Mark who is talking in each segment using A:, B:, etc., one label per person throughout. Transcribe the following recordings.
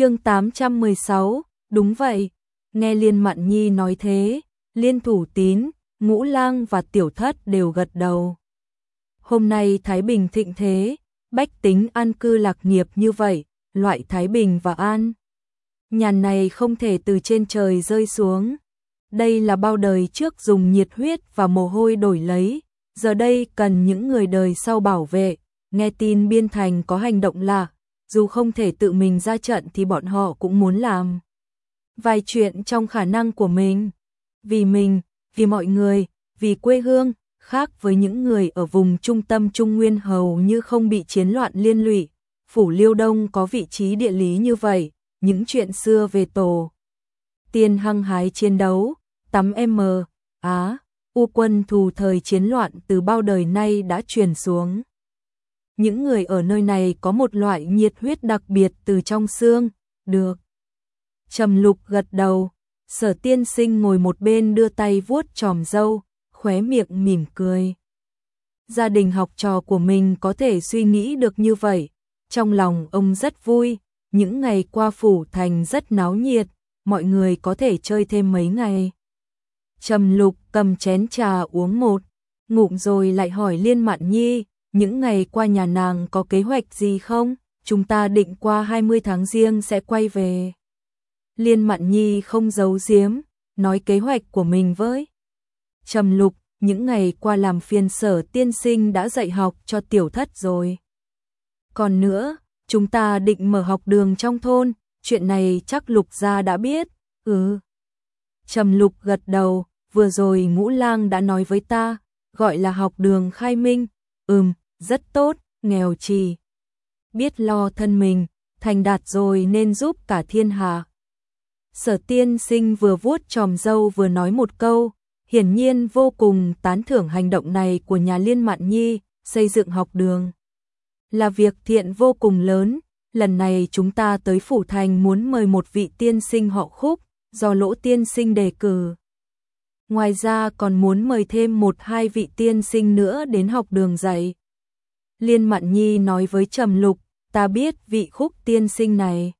A: chương 816, đúng vậy, nghe Liên Mạn Nhi nói thế, Liên Thủ Tín, Ngũ Lang và Tiểu Thất đều gật đầu. Hôm nay Thái Bình thịnh thế, bách tính an cư lạc nghiệp như vậy, loại Thái Bình và an. Nhàn này không thể từ trên trời rơi xuống. Đây là bao đời trước dùng nhiệt huyết và mồ hôi đổi lấy, giờ đây cần những người đời sau bảo vệ. Nghe tin biên thành có hành động lạ, dù không thể tự mình ra trận thì bọn họ cũng muốn làm. Vài chuyện trong khả năng của mình. Vì mình, vì mọi người, vì quê hương, khác với những người ở vùng trung tâm Trung Nguyên hầu như không bị chiến loạn liên lụy. Phủ Liêu Đông có vị trí địa lý như vậy, những chuyện xưa về tổ. Tiên hăng hái chiến đấu, tắm M, Á, U quân thù thời chiến loạn từ bao đời nay đã truyền xuống. Những người ở nơi này có một loại nhiệt huyết đặc biệt từ trong xương, được. Trầm lục gật đầu, sở tiên sinh ngồi một bên đưa tay vuốt tròm dâu, khóe miệng mỉm cười. Gia đình học trò của mình có thể suy nghĩ được như vậy, trong lòng ông rất vui, những ngày qua phủ thành rất náo nhiệt, mọi người có thể chơi thêm mấy ngày. Trầm lục cầm chén trà uống một, ngụm rồi lại hỏi Liên Mạn Nhi, những ngày qua nhà nàng có kế hoạch gì không? Chúng ta định qua 20 tháng riêng sẽ quay về. Liên Mạn Nhi không giấu giếm, nói kế hoạch của mình với. Trầm lục, những ngày qua làm phiên sở tiên sinh đã dạy học cho tiểu thất rồi. Còn nữa, chúng ta định mở học đường trong thôn, chuyện này chắc lục gia đã biết, ừ. Trầm lục gật đầu, vừa rồi ngũ lang đã nói với ta, gọi là học đường khai minh, ừm, rất tốt, nghèo trì. Biết lo thân mình, thành đạt rồi nên giúp cả thiên hạ. Sở tiên sinh vừa vuốt tròm dâu vừa nói một câu, hiển nhiên vô cùng tán thưởng hành động này của nhà liên mạn nhi, xây dựng học đường. Là việc thiện vô cùng lớn, lần này chúng ta tới Phủ Thành muốn mời một vị tiên sinh họ khúc, do lỗ tiên sinh đề cử. Ngoài ra còn muốn mời thêm một hai vị tiên sinh nữa đến học đường dạy. Liên Mạn Nhi nói với Trầm Lục, ta biết vị khúc tiên sinh này.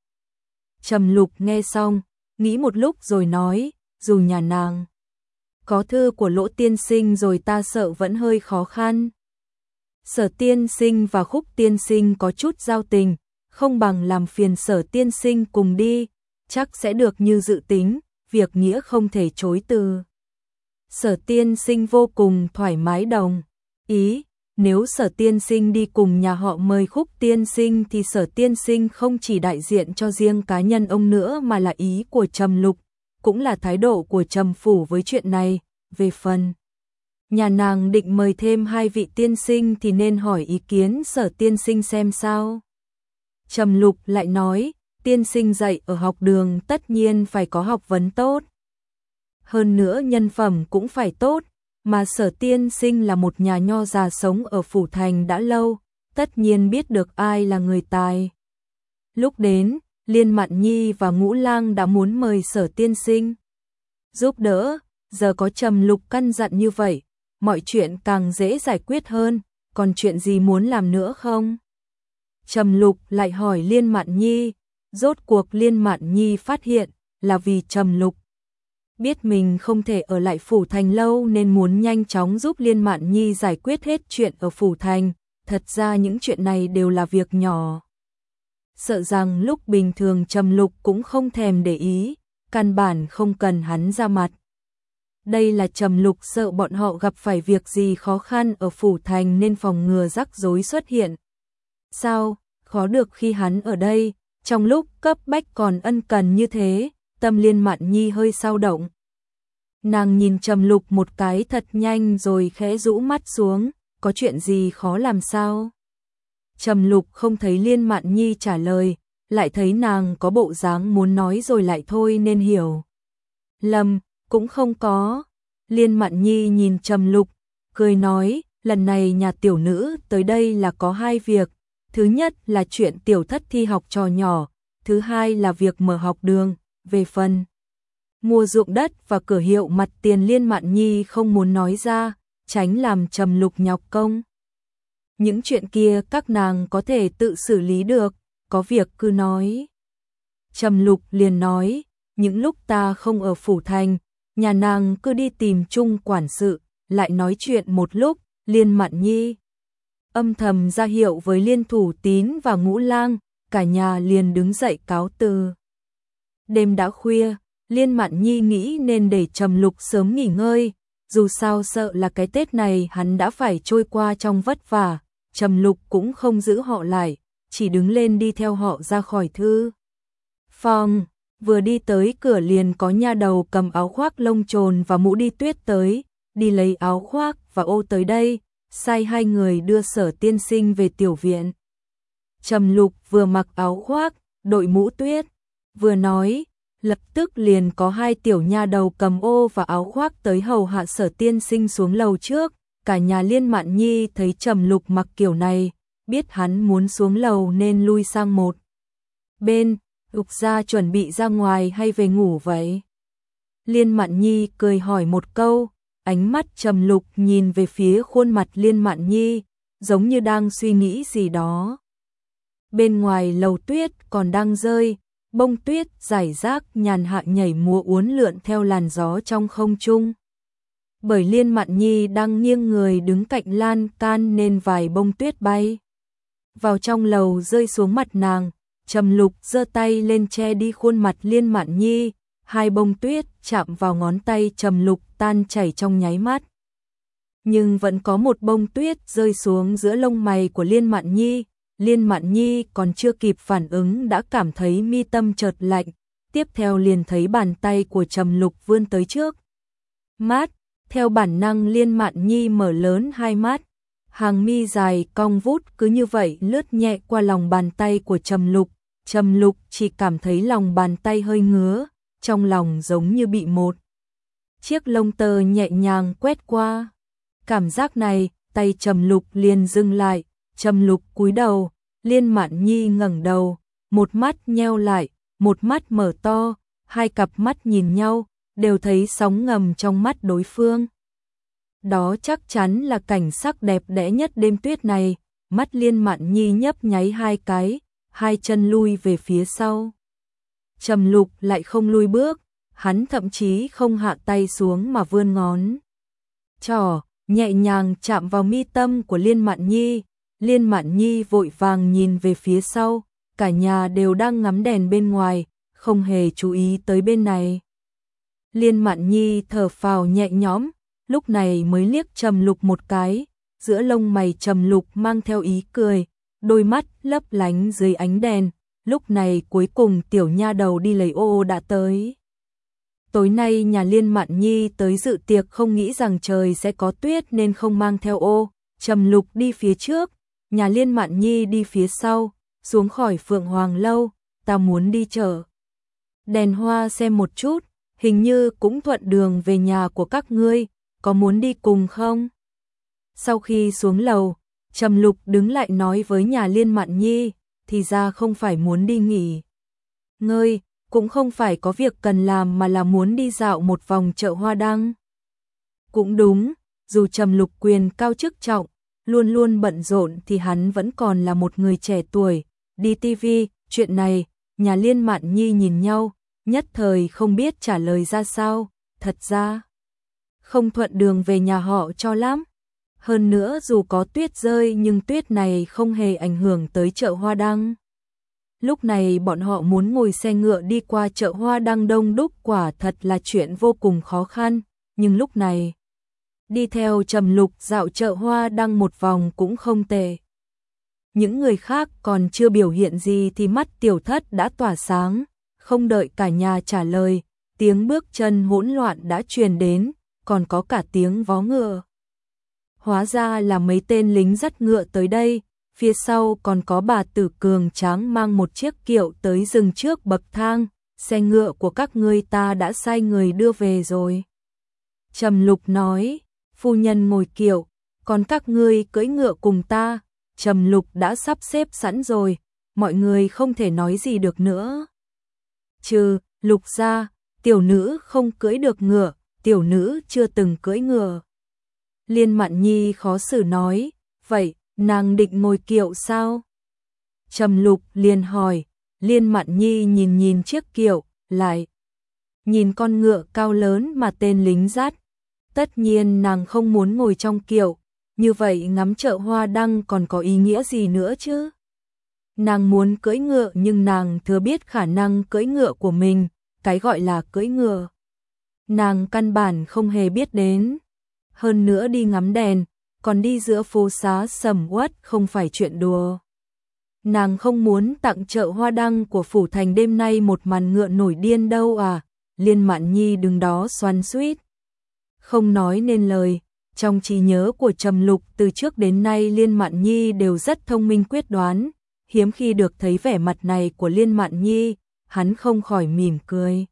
A: Trầm Lục nghe xong, nghĩ một lúc rồi nói, dù nhà nàng có thư của lỗ tiên sinh rồi ta sợ vẫn hơi khó khăn. Sở tiên sinh và khúc tiên sinh có chút giao tình, không bằng làm phiền sở tiên sinh cùng đi, chắc sẽ được như dự tính, việc nghĩa không thể chối từ. Sở tiên sinh vô cùng thoải mái đồng, ý, nếu sở tiên sinh đi cùng nhà họ mời khúc tiên sinh thì sở tiên sinh không chỉ đại diện cho riêng cá nhân ông nữa mà là ý của Trầm Lục, cũng là thái độ của Trầm Phủ với chuyện này, về phần. Nhà nàng định mời thêm hai vị tiên sinh thì nên hỏi ý kiến sở tiên sinh xem sao. Trầm Lục lại nói, tiên sinh dạy ở học đường tất nhiên phải có học vấn tốt. Hơn nữa nhân phẩm cũng phải tốt, mà sở tiên sinh là một nhà nho già sống ở Phủ Thành đã lâu, tất nhiên biết được ai là người tài. Lúc đến, Liên Mạn Nhi và Ngũ Lang đã muốn mời sở tiên sinh. Giúp đỡ, giờ có trầm lục căn dặn như vậy, mọi chuyện càng dễ giải quyết hơn, còn chuyện gì muốn làm nữa không? Trầm lục lại hỏi Liên Mạn Nhi, rốt cuộc Liên Mạn Nhi phát hiện là vì Trầm lục biết mình không thể ở lại Phủ Thành lâu nên muốn nhanh chóng giúp Liên Mạn Nhi giải quyết hết chuyện ở Phủ Thành, thật ra những chuyện này đều là việc nhỏ. Sợ rằng lúc bình thường Trầm Lục cũng không thèm để ý, căn bản không cần hắn ra mặt. Đây là Trầm Lục sợ bọn họ gặp phải việc gì khó khăn ở Phủ Thành nên phòng ngừa rắc rối xuất hiện. Sao, khó được khi hắn ở đây, trong lúc cấp bách còn ân cần như thế, tâm liên mạn nhi hơi sao động. Nàng nhìn trầm lục một cái thật nhanh rồi khẽ rũ mắt xuống, có chuyện gì khó làm sao? Trầm lục không thấy liên mạn nhi trả lời, lại thấy nàng có bộ dáng muốn nói rồi lại thôi nên hiểu. lầm cũng không có. Liên mạn nhi nhìn trầm lục, cười nói, lần này nhà tiểu nữ tới đây là có hai việc. Thứ nhất là chuyện tiểu thất thi học trò nhỏ, thứ hai là việc mở học đường về phần mua ruộng đất và cửa hiệu mặt tiền liên mạn nhi không muốn nói ra, tránh làm trầm lục nhọc công. Những chuyện kia các nàng có thể tự xử lý được, có việc cứ nói. Trầm Lục liền nói, những lúc ta không ở phủ thành, nhà nàng cứ đi tìm chung quản sự, lại nói chuyện một lúc, Liên Mạn Nhi âm thầm ra hiệu với Liên Thủ Tín và Ngũ Lang, cả nhà liền đứng dậy cáo từ. Đêm đã khuya, Liên Mạn Nhi nghĩ nên để Trầm Lục sớm nghỉ ngơi, dù sao sợ là cái Tết này hắn đã phải trôi qua trong vất vả, Trầm Lục cũng không giữ họ lại, chỉ đứng lên đi theo họ ra khỏi thư. Phòng, vừa đi tới cửa liền có nha đầu cầm áo khoác lông trồn và mũ đi tuyết tới, đi lấy áo khoác và ô tới đây, sai hai người đưa sở tiên sinh về tiểu viện. Trầm Lục vừa mặc áo khoác, đội mũ tuyết, vừa nói, lập tức liền có hai tiểu nha đầu cầm ô và áo khoác tới hầu hạ sở tiên sinh xuống lầu trước, cả nhà liên mạn nhi thấy trầm lục mặc kiểu này, biết hắn muốn xuống lầu nên lui sang một. Bên, lục ra chuẩn bị ra ngoài hay về ngủ vậy? Liên mạn nhi cười hỏi một câu, ánh mắt trầm lục nhìn về phía khuôn mặt liên mạn nhi, giống như đang suy nghĩ gì đó. Bên ngoài lầu tuyết còn đang rơi, bông tuyết giải rác nhàn hạ nhảy múa uốn lượn theo làn gió trong không trung. Bởi Liên Mạn Nhi đang nghiêng người đứng cạnh lan can nên vài bông tuyết bay. Vào trong lầu rơi xuống mặt nàng, Trầm Lục giơ tay lên che đi khuôn mặt Liên Mạn Nhi, hai bông tuyết chạm vào ngón tay Trầm Lục tan chảy trong nháy mắt. Nhưng vẫn có một bông tuyết rơi xuống giữa lông mày của Liên Mạn Nhi, Liên Mạn Nhi còn chưa kịp phản ứng đã cảm thấy mi tâm chợt lạnh, tiếp theo liền thấy bàn tay của Trầm Lục vươn tới trước. Mát, theo bản năng Liên Mạn Nhi mở lớn hai mắt, hàng mi dài cong vút cứ như vậy lướt nhẹ qua lòng bàn tay của Trầm Lục, Trầm Lục chỉ cảm thấy lòng bàn tay hơi ngứa, trong lòng giống như bị một chiếc lông tơ nhẹ nhàng quét qua. Cảm giác này, tay Trầm Lục liền dừng lại, Trầm Lục cúi đầu, Liên Mạn Nhi ngẩng đầu, một mắt nheo lại, một mắt mở to, hai cặp mắt nhìn nhau, đều thấy sóng ngầm trong mắt đối phương. Đó chắc chắn là cảnh sắc đẹp đẽ nhất đêm tuyết này, mắt Liên Mạn Nhi nhấp nháy hai cái, hai chân lui về phía sau. Trầm Lục lại không lui bước, hắn thậm chí không hạ tay xuống mà vươn ngón. Trỏ, nhẹ nhàng chạm vào mi tâm của Liên Mạn Nhi, Liên Mạn Nhi vội vàng nhìn về phía sau, cả nhà đều đang ngắm đèn bên ngoài, không hề chú ý tới bên này. Liên Mạn Nhi thở phào nhẹ nhõm, lúc này mới liếc Trầm Lục một cái, giữa lông mày Trầm Lục mang theo ý cười, đôi mắt lấp lánh dưới ánh đèn, lúc này cuối cùng tiểu nha đầu đi lấy ô đã tới. Tối nay nhà Liên Mạn Nhi tới dự tiệc không nghĩ rằng trời sẽ có tuyết nên không mang theo ô, Trầm Lục đi phía trước, nhà Liên Mạn Nhi đi phía sau, xuống khỏi Phượng Hoàng lâu, ta muốn đi chợ. Đèn hoa xem một chút, hình như cũng thuận đường về nhà của các ngươi, có muốn đi cùng không? Sau khi xuống lầu, Trầm Lục đứng lại nói với nhà Liên Mạn Nhi, thì ra không phải muốn đi nghỉ. ngươi cũng không phải có việc cần làm mà là muốn đi dạo một vòng chợ hoa đăng. Cũng đúng, dù Trầm Lục quyền cao chức trọng, luôn luôn bận rộn thì hắn vẫn còn là một người trẻ tuổi. Đi TV chuyện này, nhà Liên Mạn Nhi nhìn nhau, nhất thời không biết trả lời ra sao, thật ra không thuận đường về nhà họ cho lắm. Hơn nữa dù có tuyết rơi nhưng tuyết này không hề ảnh hưởng tới chợ hoa đăng. Lúc này bọn họ muốn ngồi xe ngựa đi qua chợ hoa đăng đông đúc quả thật là chuyện vô cùng khó khăn, nhưng lúc này đi theo trầm lục dạo chợ hoa đăng một vòng cũng không tệ. Những người khác còn chưa biểu hiện gì thì mắt tiểu thất đã tỏa sáng, không đợi cả nhà trả lời, tiếng bước chân hỗn loạn đã truyền đến, còn có cả tiếng vó ngựa. Hóa ra là mấy tên lính dắt ngựa tới đây, phía sau còn có bà tử cường tráng mang một chiếc kiệu tới rừng trước bậc thang, xe ngựa của các ngươi ta đã sai người đưa về rồi. Trầm lục nói, phu nhân ngồi kiệu, còn các ngươi cưỡi ngựa cùng ta, Trầm lục đã sắp xếp sẵn rồi, mọi người không thể nói gì được nữa. Trừ, lục gia, tiểu nữ không cưỡi được ngựa, tiểu nữ chưa từng cưỡi ngựa. Liên Mạn Nhi khó xử nói, vậy, nàng định ngồi kiệu sao? Trầm Lục liền hỏi, Liên Mạn Nhi nhìn nhìn chiếc kiệu, lại nhìn con ngựa cao lớn mà tên lính dắt. Tất nhiên nàng không muốn ngồi trong kiệu, như vậy ngắm chợ hoa đăng còn có ý nghĩa gì nữa chứ? Nàng muốn cưỡi ngựa nhưng nàng thừa biết khả năng cưỡi ngựa của mình, cái gọi là cưỡi ngựa. Nàng căn bản không hề biết đến. Hơn nữa đi ngắm đèn, còn đi giữa phố xá sầm uất không phải chuyện đùa. Nàng không muốn tặng chợ hoa đăng của phủ thành đêm nay một màn ngựa nổi điên đâu à, liên mạn nhi đứng đó xoan suýt. Không nói nên lời, trong trí nhớ của Trầm Lục từ trước đến nay Liên Mạn Nhi đều rất thông minh quyết đoán, hiếm khi được thấy vẻ mặt này của Liên Mạn Nhi, hắn không khỏi mỉm cười.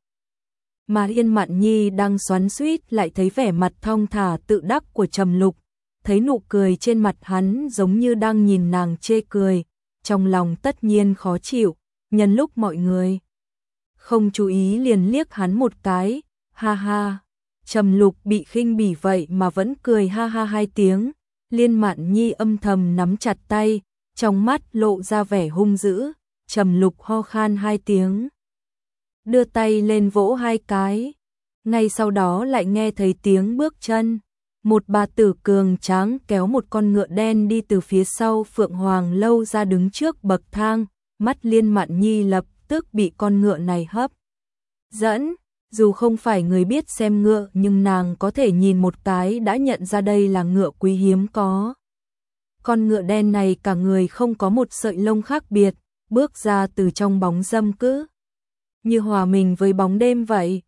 A: Mà Liên Mạn Nhi đang xoắn suýt lại thấy vẻ mặt thong thả tự đắc của Trầm Lục, thấy nụ cười trên mặt hắn giống như đang nhìn nàng chê cười, trong lòng tất nhiên khó chịu, nhân lúc mọi người không chú ý liền liếc hắn một cái, ha ha. Trầm Lục bị khinh bỉ vậy mà vẫn cười ha ha hai tiếng, Liên Mạn Nhi âm thầm nắm chặt tay, trong mắt lộ ra vẻ hung dữ, Trầm Lục ho khan hai tiếng, đưa tay lên vỗ hai cái. Ngay sau đó lại nghe thấy tiếng bước chân, một bà tử cường tráng kéo một con ngựa đen đi từ phía sau Phượng Hoàng lâu ra đứng trước bậc thang, mắt Liên Mạn Nhi lập tức bị con ngựa này hấp dẫn, dù không phải người biết xem ngựa nhưng nàng có thể nhìn một cái đã nhận ra đây là ngựa quý hiếm có. Con ngựa đen này cả người không có một sợi lông khác biệt, bước ra từ trong bóng dâm cứ. Như hòa mình với bóng đêm vậy.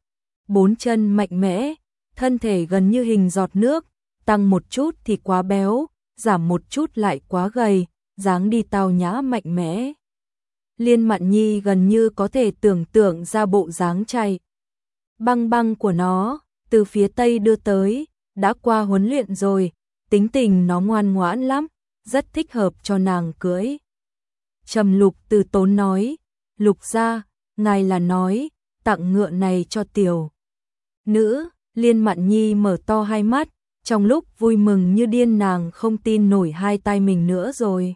A: Bốn chân mạnh mẽ, thân thể gần như hình giọt nước, tăng một chút thì quá béo, giảm một chút lại quá gầy, dáng đi tao nhã mạnh mẽ. Liên Mạn Nhi gần như có thể tưởng tượng ra bộ dáng chay băng băng của nó, từ phía tây đưa tới, đã qua huấn luyện rồi, tính tình nó ngoan ngoãn lắm, rất thích hợp cho nàng cưới. Trầm lục từ tốn nói, lục ra, ngài là nói, tặng ngựa này cho tiểu. Nữ, liên mạn nhi mở to hai mắt, trong lúc vui mừng như điên nàng không tin nổi hai tay mình nữa rồi.